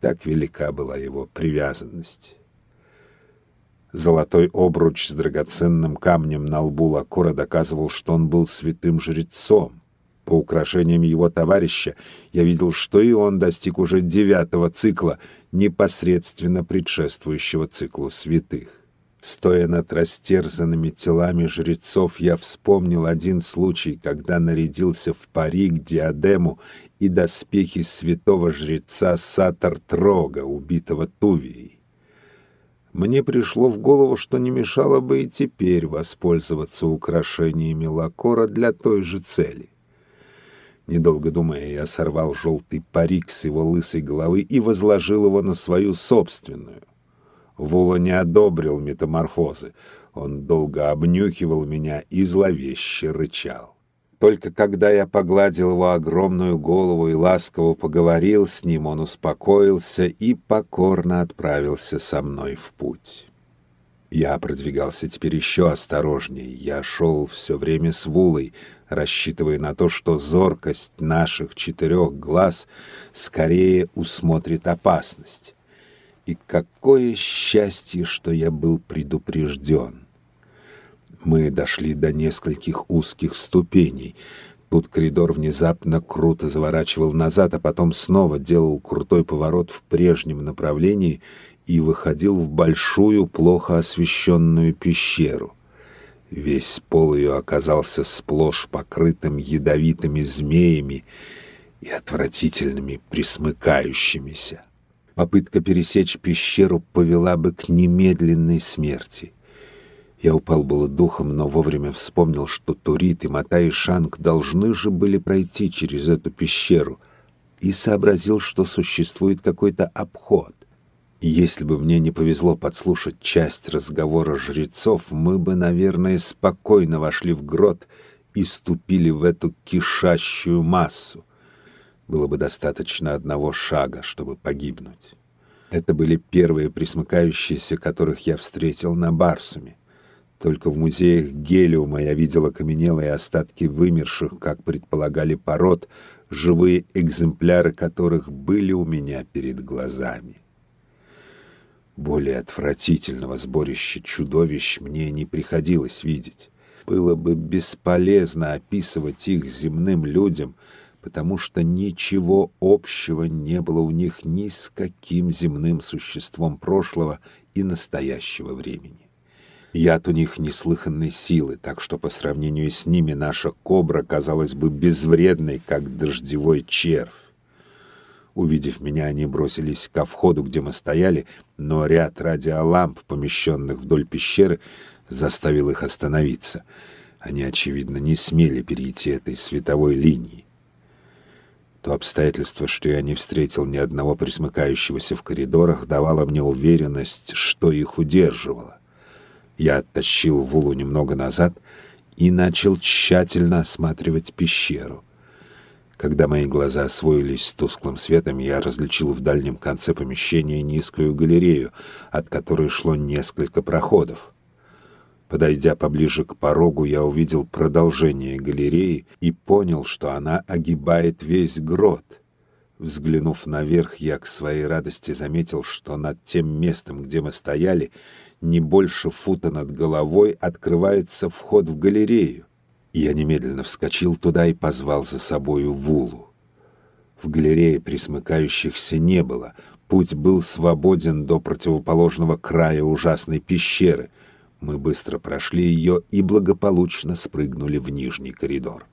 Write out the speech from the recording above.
Так велика была его привязанность. Золотой обруч с драгоценным камнем на лбу Лакора доказывал, что он был святым жрецом. По украшениям его товарища я видел, что и он достиг уже девятого цикла, непосредственно предшествующего циклу святых. Стоя над растерзанными телами жрецов, я вспомнил один случай, когда нарядился в парик, диадему и доспехи святого жреца Сатар Трога, убитого Тувией. Мне пришло в голову, что не мешало бы и теперь воспользоваться украшениями лакора для той же цели. Недолго думая, я сорвал желтый парик с его лысой головы и возложил его на свою собственную. Вула не одобрил метаморфозы. Он долго обнюхивал меня и зловеще рычал. Только когда я погладил его огромную голову и ласково поговорил с ним, он успокоился и покорно отправился со мной в путь. Я продвигался теперь еще осторожнее. Я шел все время с Вулой, рассчитывая на то, что зоркость наших четырех глаз скорее усмотрит опасность. И какое счастье, что я был предупрежден. Мы дошли до нескольких узких ступеней. Тут коридор внезапно круто заворачивал назад, а потом снова делал крутой поворот в прежнем направлении и выходил в большую, плохо освещенную пещеру. Весь пол ее оказался сплошь покрытым ядовитыми змеями и отвратительными присмыкающимися. Попытка пересечь пещеру повела бы к немедленной смерти. Я упал было духом, но вовремя вспомнил, что Турит и Мата и Шанг должны же были пройти через эту пещеру, и сообразил, что существует какой-то обход. Если бы мне не повезло подслушать часть разговора жрецов, мы бы, наверное, спокойно вошли в грот и ступили в эту кишащую массу. Было бы достаточно одного шага, чтобы погибнуть. Это были первые присмыкающиеся, которых я встретил на Барсуме. Только в музеях Гелиума я видел окаменелые остатки вымерших, как предполагали пород, живые экземпляры которых были у меня перед глазами. Более отвратительного сборища чудовищ мне не приходилось видеть. Было бы бесполезно описывать их земным людям, потому что ничего общего не было у них ни с каким земным существом прошлого и настоящего времени. Яд у них неслыханной силы, так что по сравнению с ними наша кобра казалась бы безвредной, как дождевой червь. Увидев меня, они бросились ко входу, где мы стояли, но ряд радиоламп, помещенных вдоль пещеры, заставил их остановиться. Они, очевидно, не смели перейти этой световой линии. То обстоятельство, что я не встретил ни одного присмыкающегося в коридорах, давало мне уверенность, что их удерживало. Я оттащил Вулу немного назад и начал тщательно осматривать пещеру. Когда мои глаза освоились с тусклым светом, я различил в дальнем конце помещения низкую галерею, от которой шло несколько проходов. Подойдя поближе к порогу, я увидел продолжение галереи и понял, что она огибает весь грот. Взглянув наверх, я к своей радости заметил, что над тем местом, где мы стояли, не больше фута над головой открывается вход в галерею. Я немедленно вскочил туда и позвал за собою Вулу. В галерее присмыкающихся не было, путь был свободен до противоположного края ужасной пещеры. Мы быстро прошли ее и благополучно спрыгнули в нижний коридор.